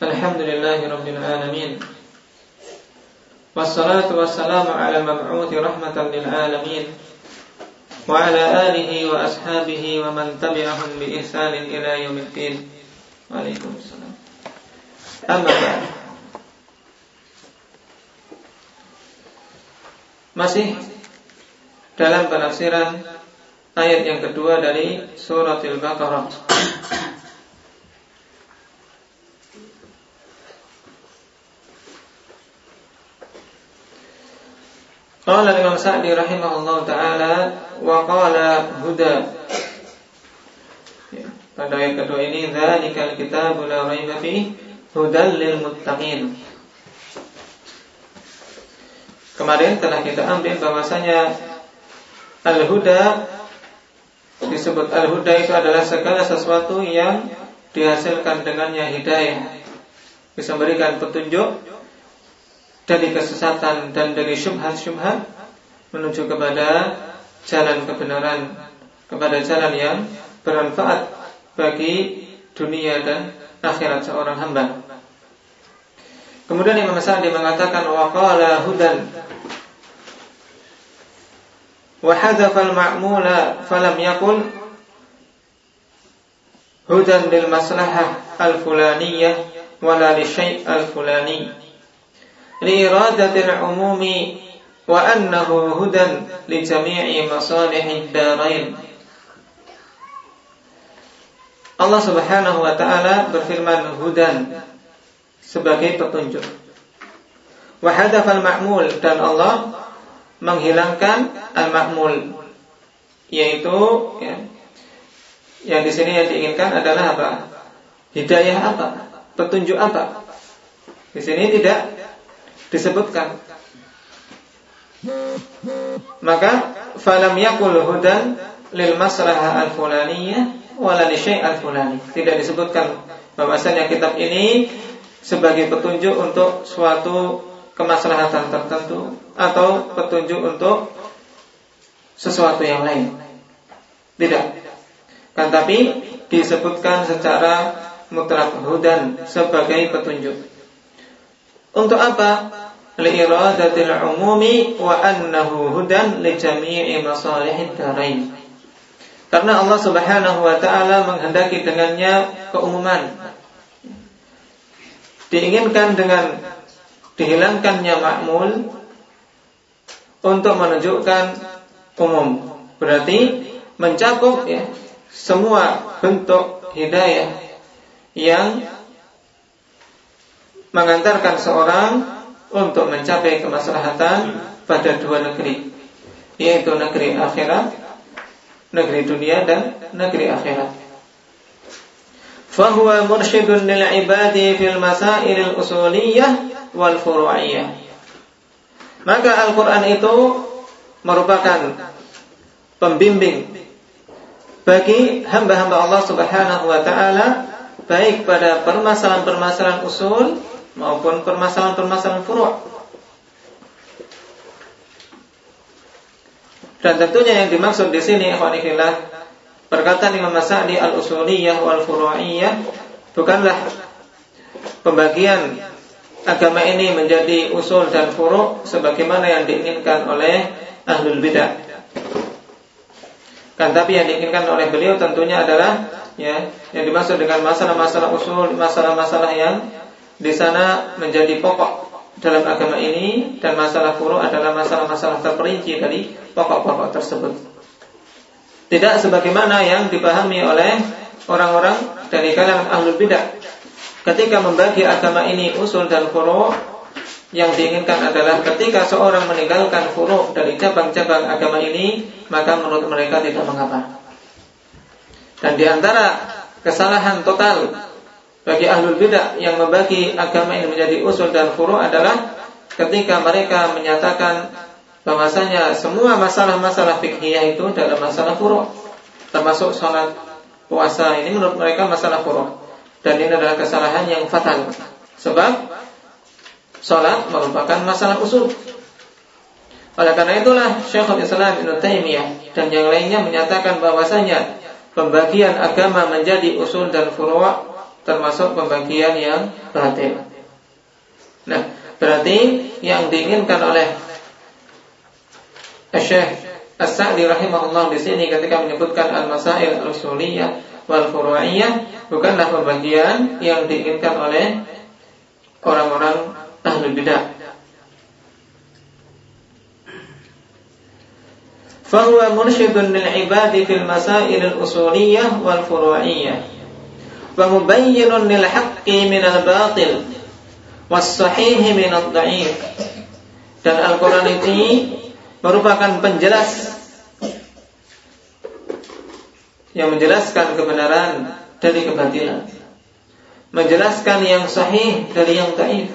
Alhamdulillahirabbil alamin. Wassalatu wassalamu ala mab'uuti rahmatan lil alamin wa ala alihi wa ashabihi wa man tabi'ahum bi ihsanin ila yaumiddin. Waalaikumsalam. Amma. Masih dalam penafsiran ayat yang kedua dari surat Al-Baqarah. Qala Imam Sa'di rahimahullah taala wa qala huda. Ya, pada ayat kedua ini dzalikal kitabul la raiba fi hudal lil muttaqin. Kemarin telah kita ambil bahwasanya al-huda disebut al-huda itu adalah segala sesuatu yang dihasilkan dengannya hidayah bisa memberikan petunjuk dari kesesatan dan dari syubhat-syubhat menuju kepada jalan kebenaran, kepada jalan yang bermanfaat bagi dunia dan akhirat seorang hamba. Kemudian Imam Sa'di mengatakan waqala hudan wa hadhafa al-ma'mula falam yaqul hudan lil maslahah al-fulaniyah wala li syai' لإرادة umumi wa annahu hudan li jami'i masalihid darain Allah Subhanahu wa taala berfirman hudan sebagai petunjuk wa hadafal ma'mul dan Allah menghilangkan al-ma'mul yaitu ya, yang di sini yang diinginkan adalah apa? Hidayah apa? Petunjuk apa? Di sini tidak disebutkan. Maka falam yakul hudan lil masrah al fulaniyah wala al fulani. Tidak disebutkan bahwasanya kitab ini sebagai petunjuk untuk suatu kemaslahatan tertentu atau petunjuk untuk sesuatu yang lain. Tidak. Kan tapi disebutkan secara mutlak hudan sebagai petunjuk. Untuk apa? Li'iradatil umumi wa annahu hudan li jami'i. Karena Allah Subhanahu wa taala menghendaki dengannya keumuman. Diinginkan dengan dihilangkannya makmul untuk menunjukkan umum. Berarti mencakup ya semua bentuk hidayah yang mengantarkan seorang untuk mencapai kemaslahatan pada dua negeri, yaitu negeri akhirat, negeri dunia dan negeri akhirat. Fahuwa mursyidun lil ibadi fil masailil usuliyah wal furu'iyah. Maka Al-Quran itu merupakan pembimbing bagi hamba-hamba Allah Subhanahu wa taala baik pada permasalahan-permasalahan usul maupun permasalahan-permasalahan furu'. Dan tentunya yang dimaksud di sini ikhwanillah perkataan Imam Sa'di al-usuliyah wal furu'iyah bukanlah pembagian agama ini menjadi usul dan furu' sebagaimana yang diinginkan oleh ahlul bidah. Kan tapi yang diinginkan oleh beliau tentunya adalah ya yang dimaksud dengan masalah-masalah usul, masalah-masalah yang di sana menjadi pokok dalam agama ini dan masalah furu adalah masalah-masalah terperinci dari pokok-pokok tersebut. Tidak sebagaimana yang dipahami oleh orang-orang dari kalangan ahlul bidah. Ketika membagi agama ini usul dan furu, yang diinginkan adalah ketika seorang meninggalkan furu dari cabang-cabang agama ini, maka menurut mereka tidak mengapa. Dan di antara kesalahan total bagi ahlul bidah yang membagi agama ini menjadi usul dan furu adalah ketika mereka menyatakan bahwasanya semua masalah-masalah fikhiyah itu adalah masalah furu. Termasuk sholat puasa ini menurut mereka masalah furu. Dan ini adalah kesalahan yang fatal. Sebab sholat merupakan masalah usul. Oleh karena itulah Syekhul Islam Ibnu Taimiyah dan yang lainnya menyatakan bahwasanya pembagian agama menjadi usul dan furu' termasuk pembagian yang batin. Nah, berarti yang diinginkan oleh Syekh As-Sa'di rahimahullah di sini ketika menyebutkan al-masail al-usuliyah wal furu'iyah bukanlah pembagian yang diinginkan oleh orang-orang ahli bidah. فهو مرشد للعباد في المسائل الأصولية والفروعية ومبين للحق من الباطل والصحيح من الضعيف dan Al-Quran ini merupakan penjelas yang menjelaskan kebenaran dari kebatilan menjelaskan yang sahih dari yang taif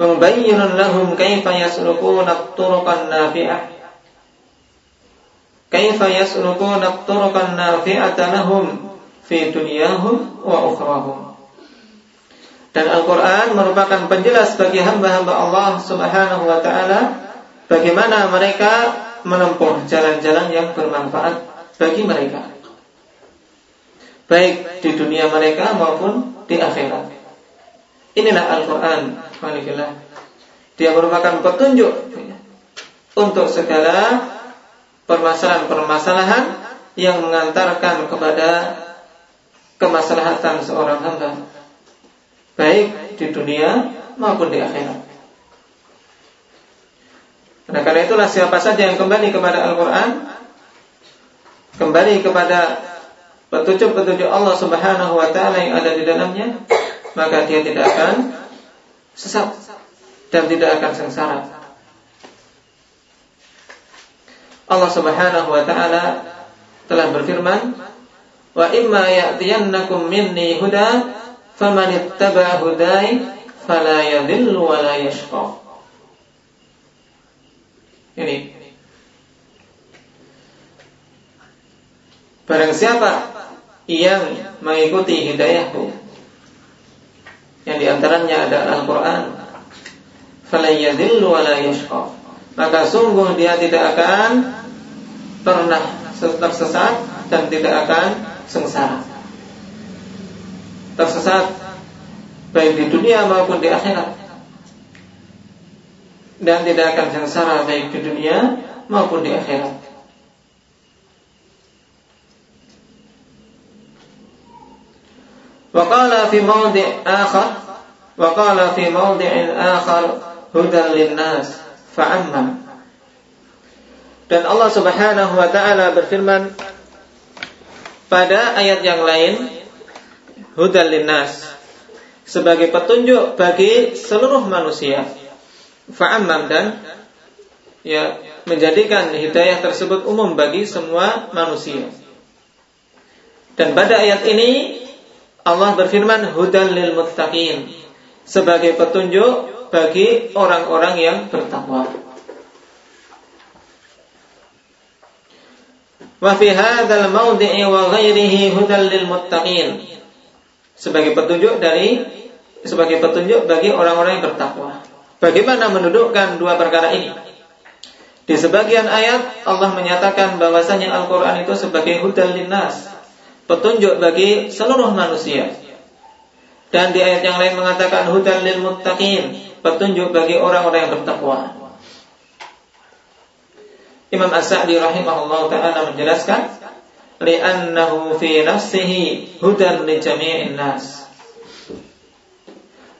membayyinun lahum kaifa yaslukuna at-turuqan nafi'ah kaifa yaslukuna at-turuqan nafi'ata lahum fi dunyahum wa ukhrahum dan Al-Quran merupakan penjelas bagi hamba-hamba Allah Subhanahu wa Ta'ala bagaimana mereka menempuh jalan-jalan yang bermanfaat bagi mereka, baik di dunia mereka maupun di akhirat. Inilah Al-Quran, Dia merupakan petunjuk untuk segala permasalahan-permasalahan yang mengantarkan kepada kemaslahatan seorang hamba baik di dunia maupun di akhirat. Nah, karena itulah siapa saja yang kembali kepada Al-Quran, kembali kepada petunjuk-petunjuk Allah Subhanahu wa Ta'ala yang ada di dalamnya, maka dia tidak akan sesat dan tidak akan sengsara. Allah Subhanahu wa Ta'ala telah berfirman, "Wa imma ya'tiyannakum minni huda faman ittaba hudai fala yadhillu wa la yashqa. Ini. Barang siapa yang mengikuti hidayahku yang di antaranya ada Al-Quran fala yadhillu wa la yashqa Maka sungguh dia tidak akan pernah tersesat dan tidak akan sengsara tersesat baik di dunia maupun di akhirat dan tidak akan sengsara baik di dunia maupun di akhirat. وقال في موضع آخر وقال في موضع آخر هدى للناس fa'amma. Dan Allah Subhanahu wa taala berfirman pada ayat yang lain hudal linnas. Sebagai petunjuk bagi seluruh manusia. Fa'ammam dan ya menjadikan hidayah tersebut umum bagi semua manusia. Dan pada ayat ini Allah berfirman hudal lil muttaqin. Sebagai petunjuk bagi orang-orang yang bertakwa. Wa fi hadzal mawdi'i wa ghairihi hudal lil muttaqin sebagai petunjuk dari sebagai petunjuk bagi orang-orang yang bertakwa. Bagaimana mendudukkan dua perkara ini? Di sebagian ayat Allah menyatakan bahwasanya Al-Qur'an itu sebagai hudal linnas, petunjuk bagi seluruh manusia. Dan di ayat yang lain mengatakan hudal lil muttaqin, petunjuk bagi orang-orang yang bertakwa. Imam As-Sa'di rahimahullah taala menjelaskan li'annahu fi nafsihi hudan li jami'in nas.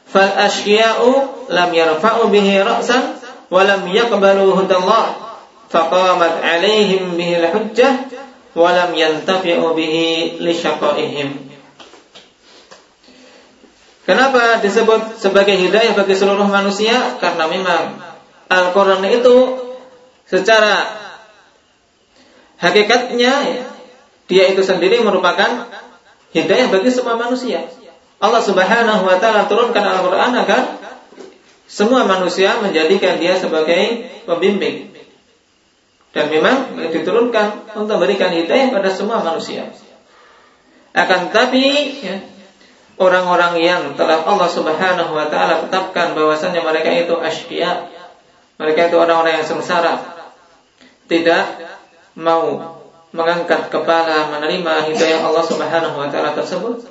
Fal ashya'u lam yarfa'u bihi ra'san wa lam yaqbalu hudallah faqamat 'alaihim bihi al-hujjah wa lam yantafi'u bihi li syaqaihim. Kenapa disebut sebagai hidayah bagi seluruh manusia? Karena memang Al-Quran itu secara hakikatnya ya, dia itu sendiri merupakan hidayah bagi semua manusia. Allah Subhanahu wa taala turunkan Al-Qur'an agar semua manusia menjadikan dia sebagai pembimbing. Dan memang diturunkan untuk memberikan hidayah pada semua manusia. Akan tapi ya, orang-orang yang telah Allah Subhanahu wa taala tetapkan bahwasanya mereka itu asyiya, mereka itu orang-orang yang sengsara, tidak mau mengangkat kepala menerima hidayah Allah Subhanahu wa taala tersebut.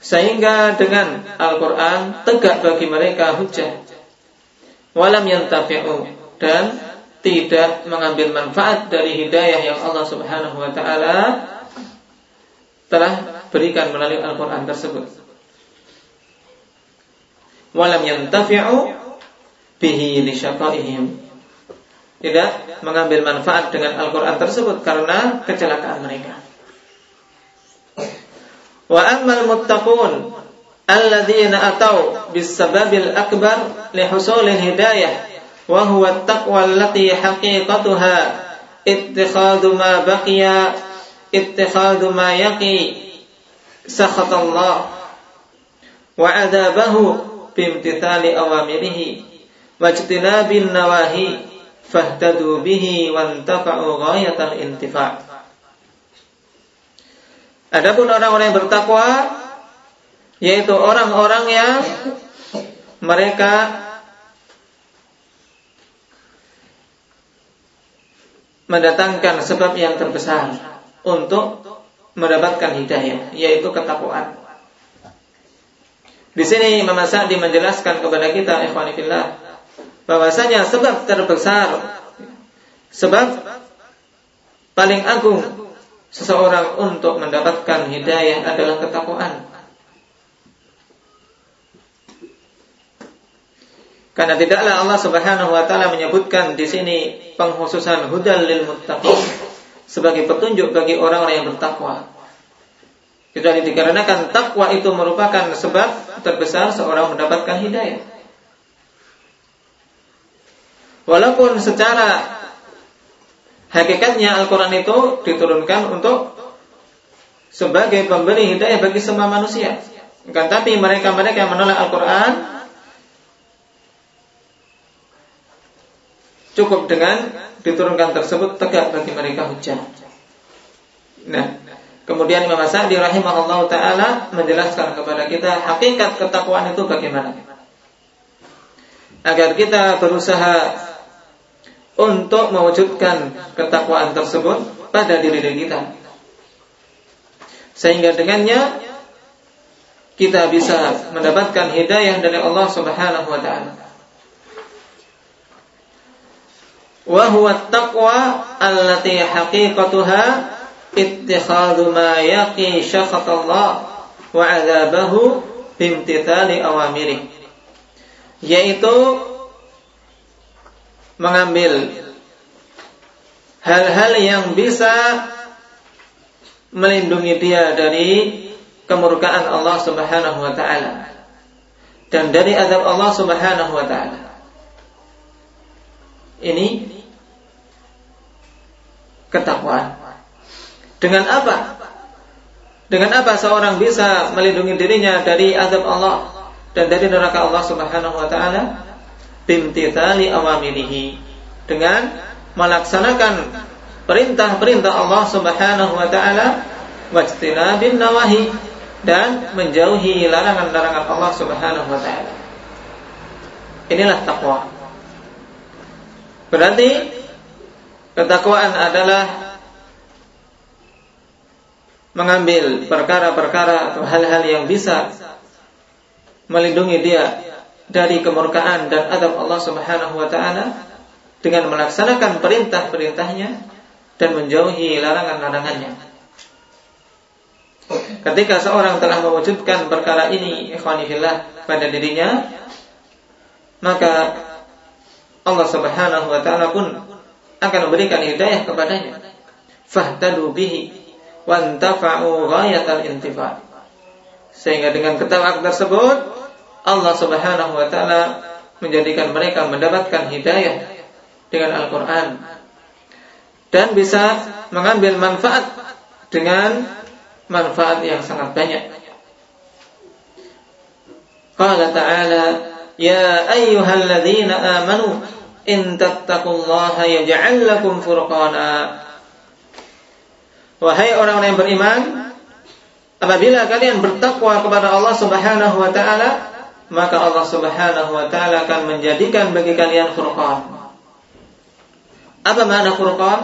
Sehingga dengan Al-Qur'an tegak bagi mereka hujah. Walam yantafi'u. Dan tidak mengambil manfaat dari hidayah yang Allah Subhanahu wa taala telah berikan melalui Al-Qur'an tersebut walam yantafi'u bihi li syaqaihim tidak mengambil manfaat dengan Al-Quran tersebut karena kecelakaan mereka. Wa ammal muttaqun alladzina atau bisababil akbar li husulil hidayah wa huwa at-taqwa allati haqiqatuha ittikhadhu ma baqiya ittikhadhu ma yaqi Allah wa adabahu bimtithali awamirihi. Wajtinabin nawahi. Fahtadu bihi wantafa'u ghayatal intifa' Adapun orang-orang yang bertakwa yaitu orang-orang yang mereka mendatangkan sebab yang terbesar untuk mendapatkan hidayah yaitu ketakwaan. Di sini Imam Sa'di menjelaskan kepada kita ikhwanillah bahwasanya sebab terbesar sebab paling agung seseorang untuk mendapatkan hidayah adalah ketakwaan. Karena tidaklah Allah Subhanahu wa taala menyebutkan di sini penghususan hudal lil muttaqin sebagai petunjuk bagi orang-orang yang bertakwa. Kecuali dikarenakan takwa itu merupakan sebab terbesar seorang mendapatkan hidayah. Walaupun secara hakikatnya Al-Quran itu diturunkan untuk sebagai pemberi hidayah bagi semua manusia. Kan tapi mereka-mereka yang menolak Al-Quran cukup dengan diturunkan tersebut tegak bagi mereka hujah. Nah, kemudian Imam Sa'di rahimahullah taala menjelaskan kepada kita hakikat ketakwaan itu bagaimana. Agar kita berusaha untuk mewujudkan ketakwaan tersebut pada diri diri kita. Sehingga dengannya kita bisa mendapatkan hidayah dari Allah Subhanahu wa taala. Taqwa bimtithali awamiri. Yaitu mengambil hal-hal yang bisa melindungi dia dari kemurkaan Allah Subhanahu wa taala dan dari azab Allah Subhanahu wa taala. Ini ketakwaan. Dengan apa? Dengan apa seorang bisa melindungi dirinya dari azab Allah dan dari neraka Allah Subhanahu wa taala? bimtithali awamirihi dengan melaksanakan perintah-perintah Allah Subhanahu wa taala wajtinabin nawahi dan menjauhi larangan-larangan Allah Subhanahu wa taala. Inilah takwa. Berarti ketakwaan adalah mengambil perkara-perkara atau hal-hal yang bisa melindungi dia dari kemurkaan dan adab Allah Subhanahu wa taala dengan melaksanakan perintah-perintahnya dan menjauhi larangan-larangannya. Ketika seorang telah mewujudkan perkara ini ikhwanifillah pada dirinya, maka Allah Subhanahu wa taala pun akan memberikan hidayah kepadanya. Fahtadu bihi wantafa'u ghayatal intifa'. Sehingga dengan ketakwaan tersebut Allah Subhanahu wa taala menjadikan mereka mendapatkan hidayah dengan Al-Qur'an dan bisa mengambil manfaat dengan manfaat yang sangat banyak. Qala ta'ala ya ayyuhalladzina amanu in tattaqullaha yaj'al lakum furqana Wahai orang-orang yang beriman apabila kalian bertakwa kepada Allah Subhanahu wa taala maka Allah Subhanahu wa taala akan menjadikan bagi kalian furqan. Apa makna furqan?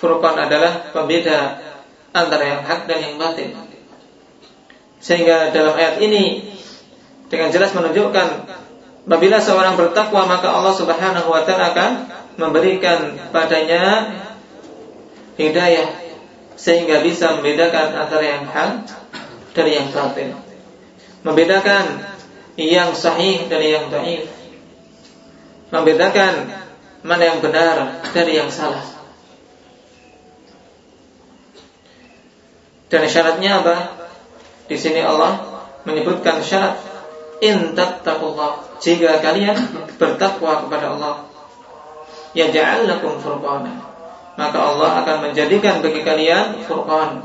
Furqan adalah pembeda antara yang hak dan yang batin. Sehingga dalam ayat ini dengan jelas menunjukkan apabila seorang bertakwa maka Allah Subhanahu wa taala akan memberikan padanya hidayah sehingga bisa membedakan antara yang hak dari yang batin. Membedakan yang sahih dari yang dhaif. Membedakan mana yang benar dari yang salah. Dan syaratnya apa? Di sini Allah menyebutkan syarat in tattaqullah jika kalian bertakwa kepada Allah. Yaj'al lakum furqana. Maka Allah akan menjadikan bagi kalian furqan.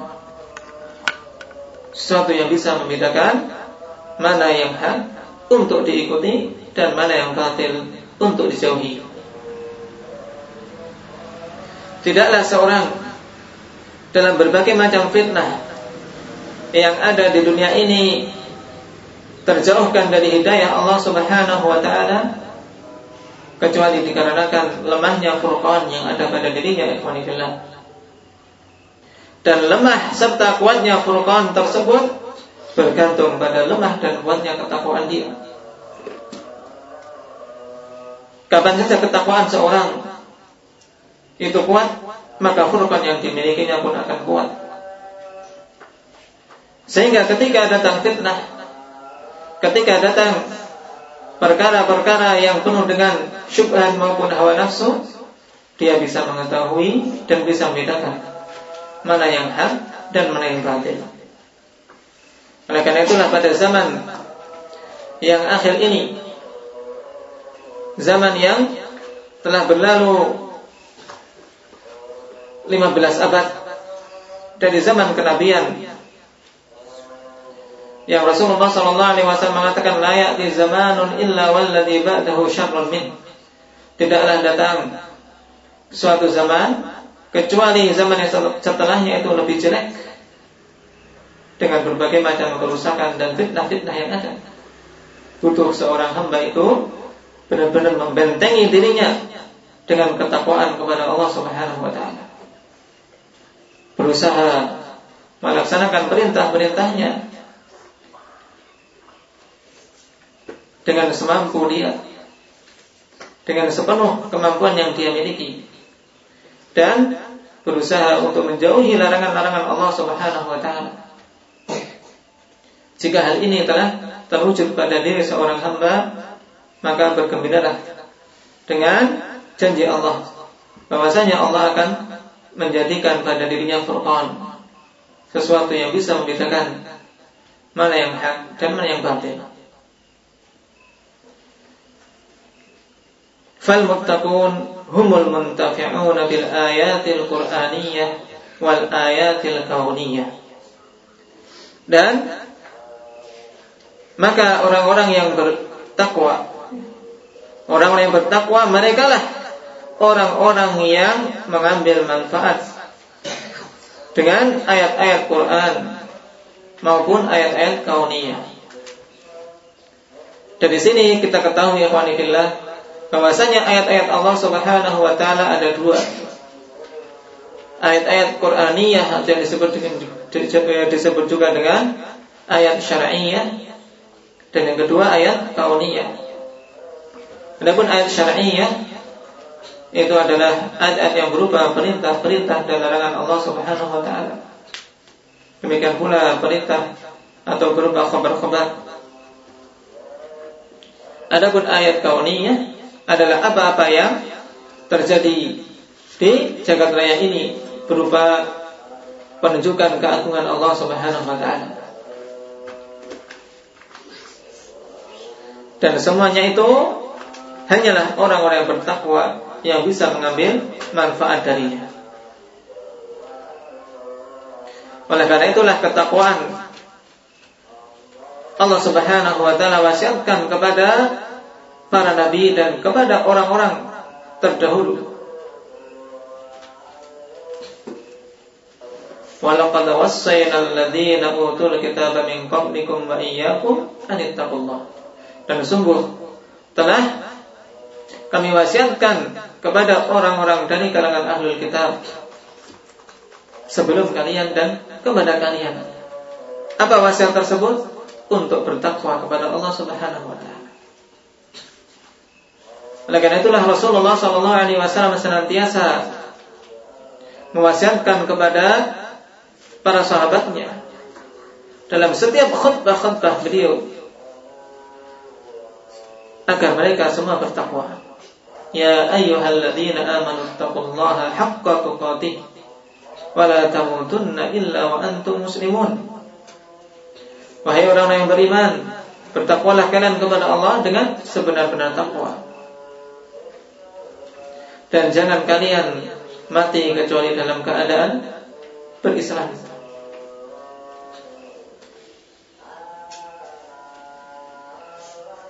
Sesuatu yang bisa membedakan mana yang hak untuk diikuti dan mana yang batil untuk dijauhi. Tidaklah seorang dalam berbagai macam fitnah yang ada di dunia ini terjauhkan dari hidayah Allah Subhanahu wa taala kecuali dikarenakan lemahnya furqan yang ada pada dirinya ikhwanillah. Dan lemah serta kuatnya furqan tersebut bergantung pada lemah dan kuatnya ketakwaan dia. Kapan saja ketakwaan seorang itu kuat, maka furqan yang dimilikinya pun akan kuat. Sehingga ketika datang fitnah, ketika datang perkara-perkara yang penuh dengan syubhat maupun hawa nafsu, dia bisa mengetahui dan bisa membedakan mana yang hak dan mana yang batil. Oleh karena itulah pada zaman yang akhir ini, zaman yang telah berlalu 15 abad dari zaman kenabian yang Rasulullah sallallahu alaihi wasallam mengatakan layak di zamanun illa walladhi ba'dahu syarrun min. Tidaklah datang suatu zaman kecuali zaman yang setelahnya itu lebih jelek dengan berbagai macam kerusakan dan fitnah-fitnah yang ada. Butuh seorang hamba itu benar-benar membentengi dirinya dengan ketakwaan kepada Allah Subhanahu wa taala berusaha melaksanakan perintah-perintahnya dengan semampu dia dengan sepenuh kemampuan yang dia miliki dan berusaha untuk menjauhi larangan-larangan Allah Subhanahu wa taala. Jika hal ini telah terwujud pada diri seorang hamba, maka bergembiralah dengan janji Allah bahwasanya Allah akan menjadikan pada dirinya furqan sesuatu yang bisa membedakan mana yang hak dan mana yang batil. Fal muttaqun humul muntafi'un bil ayatil qur'aniyah wal ayatil kauniyah. Dan maka orang-orang yang bertakwa orang-orang yang bertakwa mereka lah orang-orang yang mengambil manfaat dengan ayat-ayat Quran maupun ayat-ayat kauniyah. Dari sini kita ketahui ya bahwasanya ayat-ayat Allah Subhanahu wa taala ada dua. Ayat-ayat Qur'aniyah yang disebut dengan disebut juga dengan ayat syar'iyyah dan yang kedua ayat kauniyah. Adapun ayat syar'iyyah itu adalah ayat-ayat yang berupa perintah-perintah dan larangan Allah Subhanahu wa taala. Demikian pula perintah atau berupa khabar-khabar. Adapun ayat kauniyah adalah apa-apa yang terjadi di jagat raya ini berupa penunjukan keagungan Allah Subhanahu wa taala. Dan semuanya itu hanyalah orang-orang yang bertakwa yang bisa mengambil manfaat darinya. Oleh karena itulah ketakwaan Allah Subhanahu wa taala wasiatkan kepada para nabi dan kepada orang-orang terdahulu. Walaqad wassayna alladziina utul kitaba min qablikum wa iyyakum an Dan sungguh telah kami wasiatkan kepada orang-orang dari kalangan ahlul kitab sebelum kalian dan kepada kalian. Apa wasiat tersebut? Untuk bertakwa kepada Allah Subhanahu wa taala. Oleh karena itulah Rasulullah Shallallahu Alaihi Wasallam senantiasa mewasiatkan kepada para sahabatnya dalam setiap khutbah-khutbah beliau agar mereka semua bertakwa. Ya ayyuhalladzina amanu taqullaha haqqa tuqatih wa la tamutunna illa wa antum muslimun. Wahai orang-orang yang beriman, bertakwalah kalian kepada Allah dengan sebenar-benar takwa dan jangan kalian mati kecuali dalam keadaan berislam.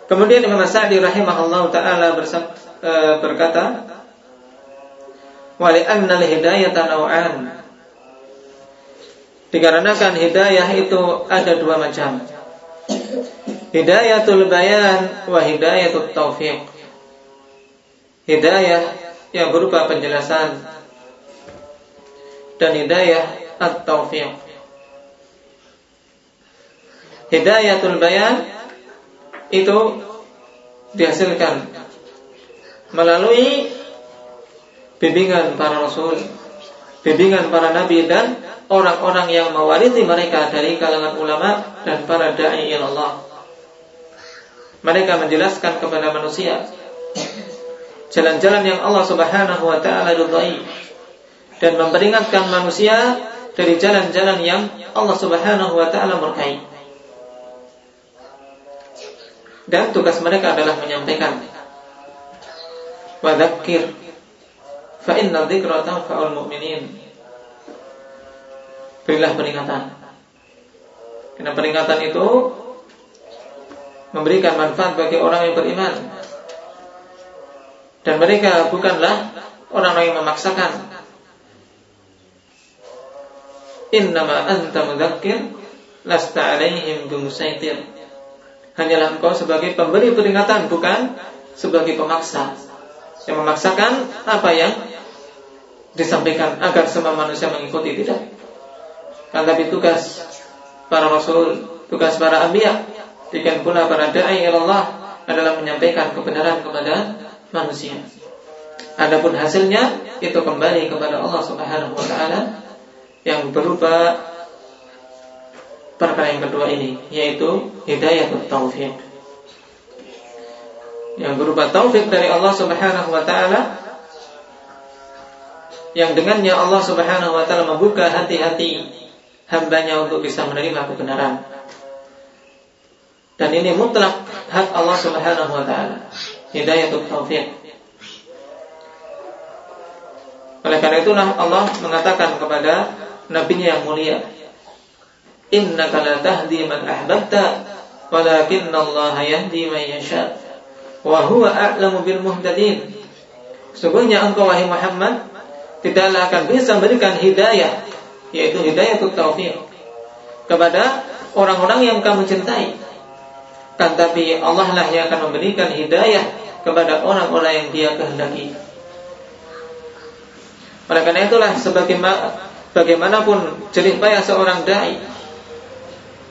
Kemudian Imam Sa'di rahimahullah taala e, berkata, "Wa li'anna al-hidayata naw'an." Dikarenakan hidayah itu ada dua macam. Hidayatul bayan wa hidayatul taufiq. Hidayah yang berupa penjelasan dan hidayah at-taufiq. Hidayatul bayan itu dihasilkan melalui bimbingan para rasul, bimbingan para nabi dan orang-orang yang mewarisi mereka dari kalangan ulama dan para dai Allah. Mereka menjelaskan kepada manusia jalan-jalan yang Allah Subhanahu wa taala ridai dan memperingatkan manusia dari jalan-jalan yang Allah Subhanahu wa taala murkai. Dan tugas mereka adalah menyampaikan wa dzakir fa inna dzikra tanfa'ul mu'minin. Berilah peringatan. Karena peringatan itu memberikan manfaat bagi orang yang beriman dan mereka bukanlah orang-orang yang memaksakan. Innama anta mudzakkir lasta alaihim bimusaitir. Hanyalah engkau sebagai pemberi peringatan bukan sebagai pemaksa yang memaksakan apa yang disampaikan agar semua manusia mengikuti tidak. Kan tapi tugas para rasul, tugas para anbiya, demikian pula para dai Allah adalah menyampaikan kebenaran kepada manusia. Adapun hasilnya itu kembali kepada Allah Subhanahu wa taala yang berupa perkara yang kedua ini yaitu hidayah taufik. Yang berupa taufik dari Allah Subhanahu wa taala yang dengannya Allah Subhanahu wa taala membuka hati-hati hambanya untuk bisa menerima kebenaran. Dan ini mutlak hak Allah Subhanahu wa taala hidayatul taufiq. Oleh karena itulah Allah mengatakan kepada nabinya yang mulia, "Innaka la tahdi man ahbabta, walakinna Allah yahdi man yasha, wa huwa a'lamu bil muhtadin." Sungguhnya engkau wahai Muhammad tidaklah akan bisa memberikan hidayah, yaitu hidayah taufiq kepada orang-orang yang kamu cintai. Kan tapi Allah lah yang akan memberikan hidayah kepada orang-orang yang dia kehendaki. Oleh karena itulah sebagaimana bagaimanapun jerih payah seorang dai,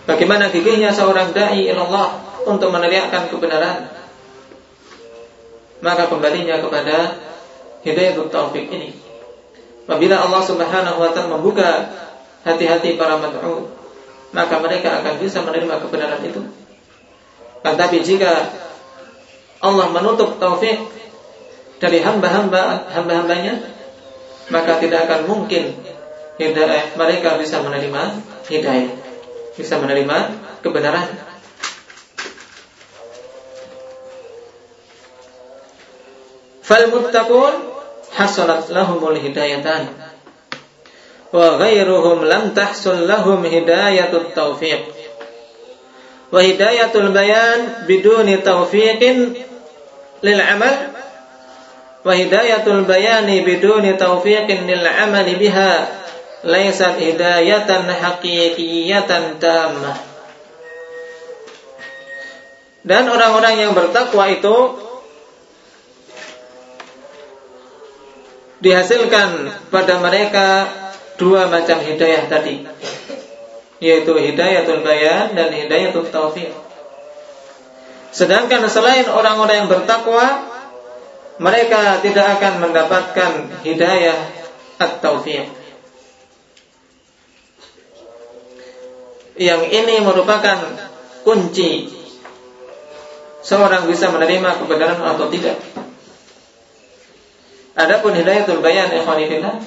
bagaimana gigihnya seorang dai Allah untuk meneriakkan kebenaran, maka kembalinya kepada hidayah taufik ini. Apabila Allah Subhanahu wa taala membuka hati-hati para mad'u, maka mereka akan bisa menerima kebenaran itu. Tetapi jika Allah menutup taufik dari hamba-hamba hamba-hambanya maka tidak akan mungkin hidayah mereka bisa menerima hidayah bisa menerima kebenaran. Fal muttaqun lahumul hidayatan wa ghairuhum lam tahsul lahum hidayatut taufiq wa hidayatul bayan biduni taufiqin lil amal wa hidayatul bayani biduni taufiqin lil amali biha laysat hidayatan haqiqiyatan tammah. Dan orang-orang yang bertakwa itu dihasilkan pada mereka dua macam hidayah tadi yaitu hidayatul bayan dan hidayatul taufiq sedangkan selain orang-orang yang bertakwa mereka tidak akan mendapatkan hidayah at-taufiq yang ini merupakan kunci seorang bisa menerima kebenaran atau tidak Adapun hidayatul bayan ikhwanifillah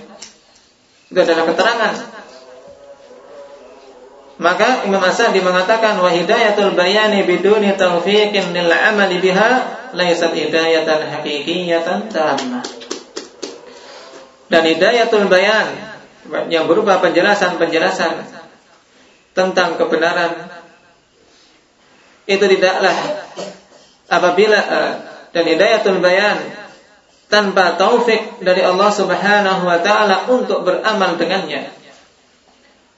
itu adalah keterangan. Maka Imam Asadi mengatakan wa hidayatul bayani biduni taufiqin lil amali biha laysat hidayatan haqiqiyatan tammah. Dan hidayatul bayan yang berupa penjelasan-penjelasan tentang kebenaran itu tidaklah apabila uh, dan hidayatul bayan tanpa taufik dari Allah Subhanahu wa taala untuk beramal dengannya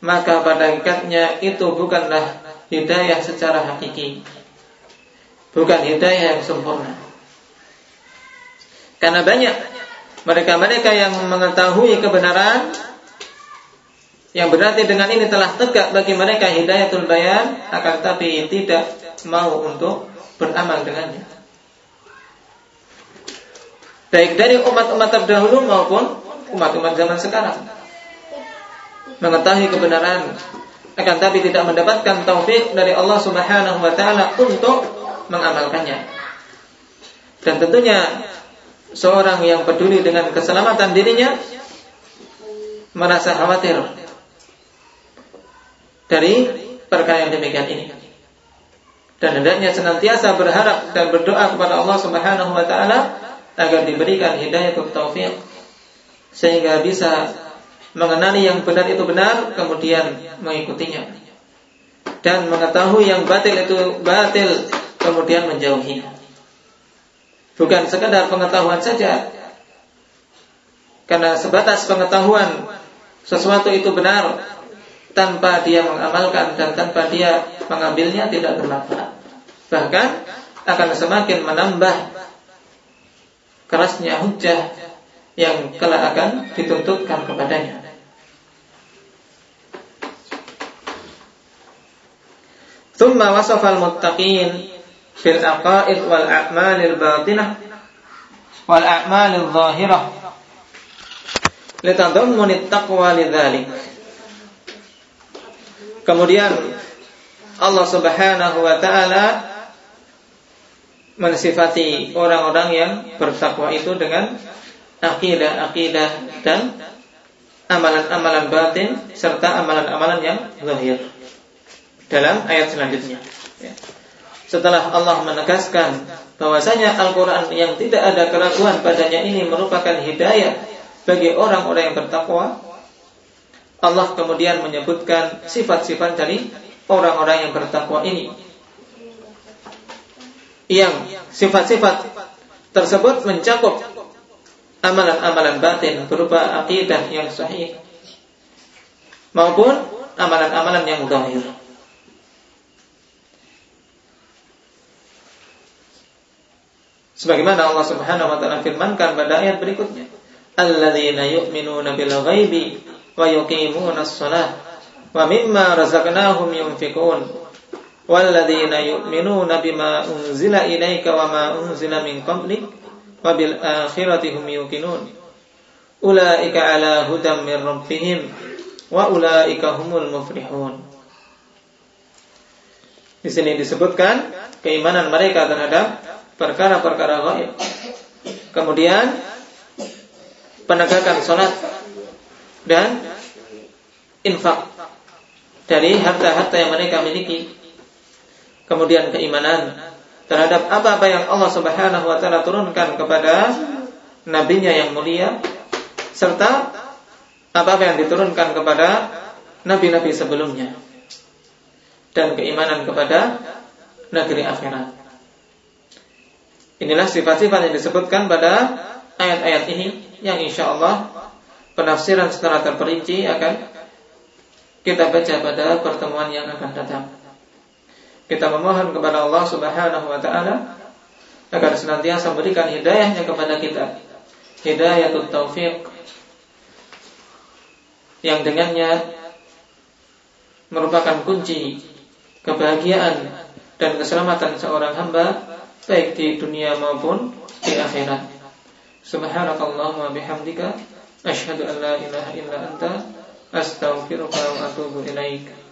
maka pada hakikatnya itu bukanlah hidayah secara hakiki. Bukan hidayah yang sempurna. Karena banyak mereka-mereka yang mengetahui kebenaran yang berarti dengan ini telah tegak bagi mereka hidayatul bayan akan tapi tidak mau untuk beramal dengannya. Baik dari umat-umat terdahulu maupun umat-umat zaman sekarang mengetahui kebenaran akan tapi tidak mendapatkan taufik dari Allah Subhanahu wa taala untuk mengamalkannya. Dan tentunya seorang yang peduli dengan keselamatan dirinya merasa khawatir dari perkara yang demikian ini. Dan hendaknya senantiasa berharap dan berdoa kepada Allah Subhanahu wa taala agar diberikan hidayah taufik sehingga bisa mengenali yang benar itu benar kemudian mengikutinya. Dan mengetahui yang batil itu batil kemudian menjauhinya bukan sekadar pengetahuan saja. Karena sebatas pengetahuan sesuatu itu benar tanpa dia mengamalkan dan tanpa dia mengambilnya tidak bermanfaat. Bahkan akan semakin menambah kerasnya hujah yang kelak akan dituntutkan kepadanya. ثم wasafal muttaqin fil aqaid wal a'malil batinah wal a'malil zahirah litadammunit taqwa. Kemudian Allah Subhanahu wa taala mensifati orang-orang yang bertakwa itu dengan akidah-akidah dan amalan-amalan batin serta amalan-amalan yang zahir dalam ayat selanjutnya. Ya. Setelah Allah menegaskan bahwasanya Al-Quran yang tidak ada keraguan padanya ini merupakan hidayah bagi orang-orang yang bertakwa, Allah kemudian menyebutkan sifat-sifat dari orang-orang yang bertakwa ini yang sifat-sifat tersebut mencakup amalan-amalan batin berupa akidah yang sahih maupun amalan-amalan yang zahir. Sebagaimana Allah Subhanahu wa taala firmankan pada ayat berikutnya, "Alladzina yu'minuna bil ghaibi wa yuqimuna as-shalah wa mimma razaqnahum yunfiqun." Walladzina yu'minuna bima unzila ilaika wa ma unzila min qablik wa bil akhirati hum yuqinun. Ulaika ala hudam min rabbihim wa ulaika humul muflihun. Di sini disebutkan keimanan mereka terhadap perkara-perkara gaib. Kemudian penegakan sholat dan infak dari harta-harta yang mereka miliki kemudian keimanan terhadap apa-apa yang Allah Subhanahu wa taala turunkan kepada nabinya yang mulia serta apa-apa yang diturunkan kepada nabi-nabi sebelumnya dan keimanan kepada negeri akhirat. Inilah sifat-sifat yang disebutkan pada ayat-ayat ini yang insya Allah penafsiran secara terperinci akan kita baca pada pertemuan yang akan datang. Kita memohon kepada Allah Subhanahu wa taala agar senantiasa memberikan hidayahnya kepada kita. Hidayatul taufiq yang dengannya merupakan kunci kebahagiaan dan keselamatan seorang hamba baik di dunia maupun di akhirat. Subhanakallahumma bihamdika asyhadu an la ilaha illa anta astaghfiruka wa atubu ilaika.